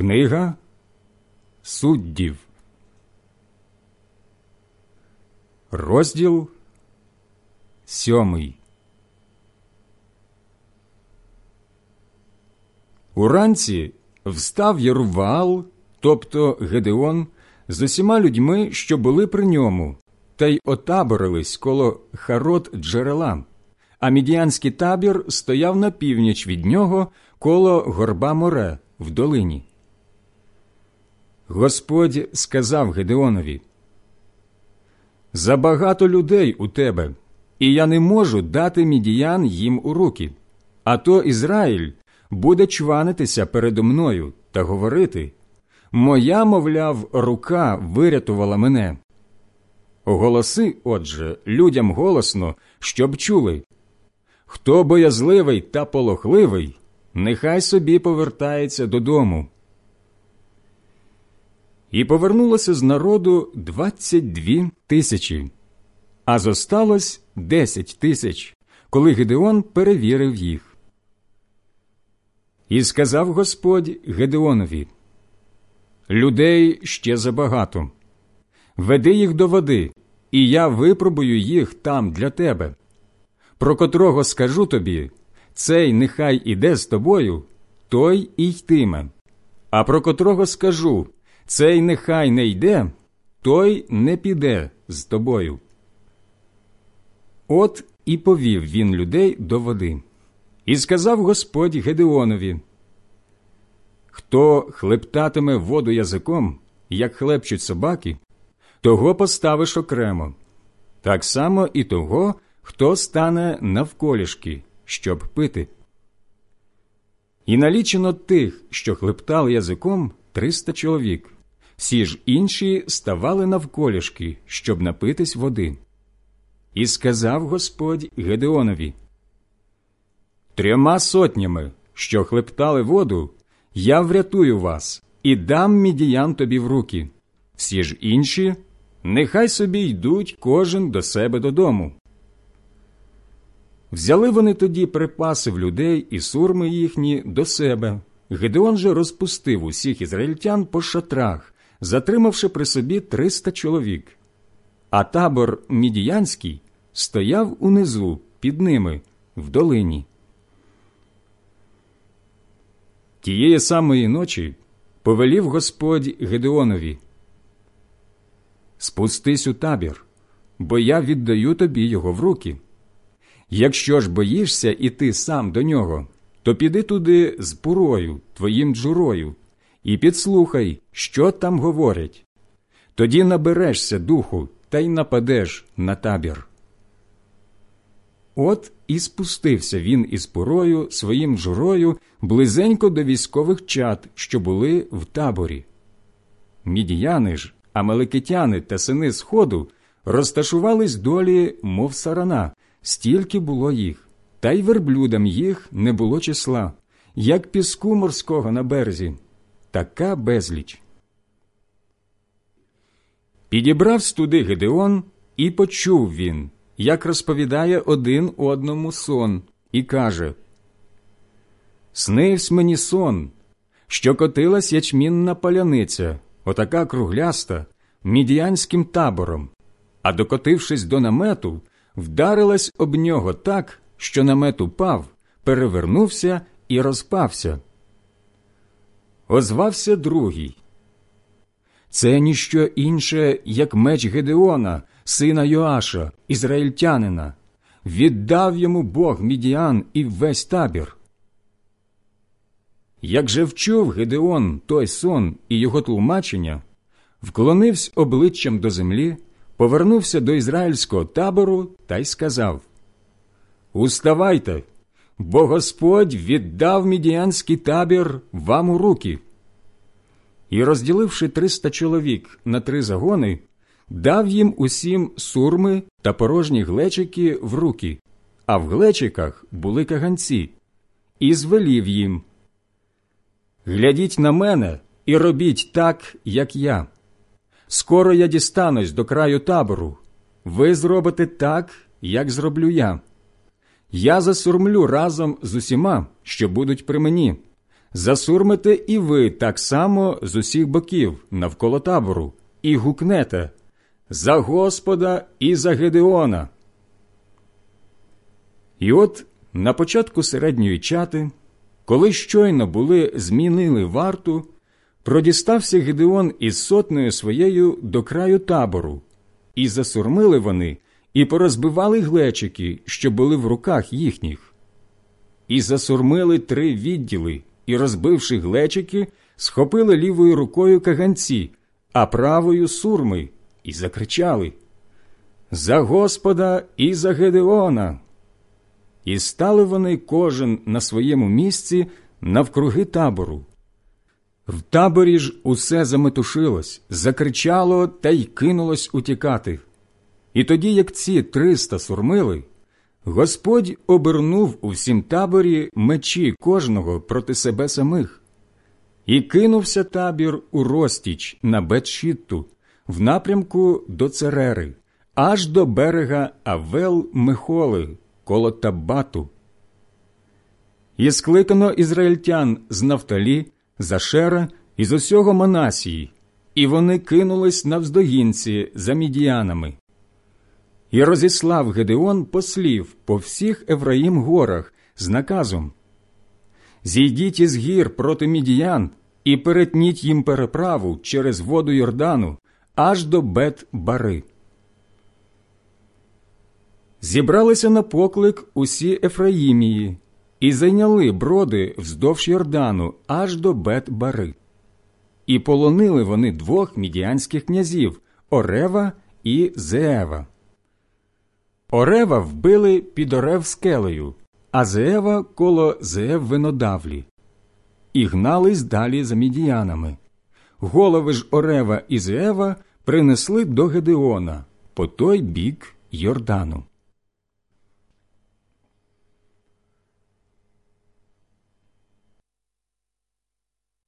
Книга суддів, розділ сьомий. Уранці встав Єрувал, тобто Гедеон, з усіма людьми, що були при ньому, та й отаборились коло харот джерела, а мідіанський табір стояв на північ від нього коло горба море в долині. Господь сказав Гедеонові, Забагато людей у тебе, і я не можу дати мідіян їм у руки, а то Ізраїль буде чванитися передо мною та говорити Моя, мовляв, рука вирятувала мене. Голоси, отже, людям голосно, щоб чули хто боязливий та полохливий, нехай собі повертається додому. І повернулося з народу двадцять дві тисячі, а зосталось десять тисяч, коли Гедеон перевірив їх. І сказав Господь Гедеонові Людей ще забагато. Веди їх до води, і я випробую їх там для тебе. Про котрого скажу тобі цей нехай іде з тобою, той і йтиме. А про котрого скажу цей нехай не йде, той не піде з тобою. От і повів він людей до води. І сказав Господь Гедеонові Хто хлептатиме воду язиком, як хлепчуть собаки, того поставиш окремо, так само і того, хто стане навколішки, щоб пити. І налічено тих, що хлептали язиком, триста чоловік, всі ж інші ставали навколішки, щоб напитись води. І сказав Господь Гедеонові Трьома сотнями, що хлептали воду, я врятую вас і дам мідіян тобі в руки. Всі ж інші, нехай собі йдуть кожен до себе додому. Взяли вони тоді припаси в людей і сурми їхні до себе. Гедеон же розпустив усіх ізраїльтян по шатрах, затримавши при собі триста чоловік. А табор мідіянський стояв унизу під ними в долині. Тієї самої ночі повелів Господь Гедеонові Спустись у табір, бо я віддаю тобі його в руки. Якщо ж боїшся іти сам до нього, то піди туди з пурою, твоїм джурою, і підслухай, що там говорять. Тоді наберешся духу та й нападеш на табір. От і спустився він із пурою своїм журою близенько до військових чад, що були в таборі. Мідіяни ж, амеликитяни та сини Сходу розташувались долі, мов сарана, стільки було їх, та й верблюдам їх не було числа, як піску морського на березі, така безліч. Підібрав студи Гедеон, і почув він, як розповідає один одному сон, і каже Снивсь мені сон, що котилась ячмінна паляниця, отака кругляста, мідіянським табором, а докотившись до намету, вдарилась об нього так, що намет упав, перевернувся і розпався. Озвався другий. Це ніщо інше, як меч Гедеона, сина Йоаша, ізраїльтянина, віддав йому Бог мідіан і весь табір. Як же вчув Гедеон той сон і його тлумачення, вклонився обличчям до землі повернувся до ізраїльського табору та й сказав Уставайте, бо Господь віддав мідіянський табір вам у руки. І, розділивши триста чоловік на три загони, дав їм усім сурми та порожні глечики в руки, а в глечиках були каганці, і звелів їм Глядіть на мене і робіть так, як я. Скоро я дістанусь до краю табору. Ви зробите так, як зроблю я. Я засурмлю разом з усіма, що будуть при мені, засурмите і ви так само з усіх боків навколо табору, і гукнете за Господа і за Гедеона. І от на початку середньої чати, коли щойно були змінили варту, продістався Гедеон із сотнею своєю до краю табору, і засурмили вони, і порозбивали глечики, що були в руках їхніх. І засурмили три відділи, і, розбивши глечики, схопили лівою рукою каганці, а правою сурми, і закричали За Господа і за Гедеона. І стали вони кожен на своєму місці навкруги табору. В таборі ж усе заметушилось, закричало та й кинулось утікати. І тоді, як ці триста сурмили, Господь обернув у всім таборі мечі кожного проти себе самих, і кинувся табір у розтіч на Бетшітту, в напрямку до Церери, аж до берега Авел Михоли, коло Табату. І скликано ізраїльтян з Нафталі, Зашера і з усього Манасії, і вони кинулись навздогінці за мідіянами. І розіслав Гедеон послів по всіх Ефраїм горах з наказом Зійдіть із гір проти мідіян і перетніть їм переправу через воду Йордану аж до Бет Бари. Зібралися на поклик усі Ефраїмії і зайняли броди вздовж Йордану аж до Бет Бари. І полонили вони двох мідіанських князів Орева і Зеева. Орева вбили під Орев скелею, а Зеева коло Зеев винодавлі. І гнались далі за мідіянами. Голови ж Орева і Зеева принесли до Гедеона по той бік Йордану.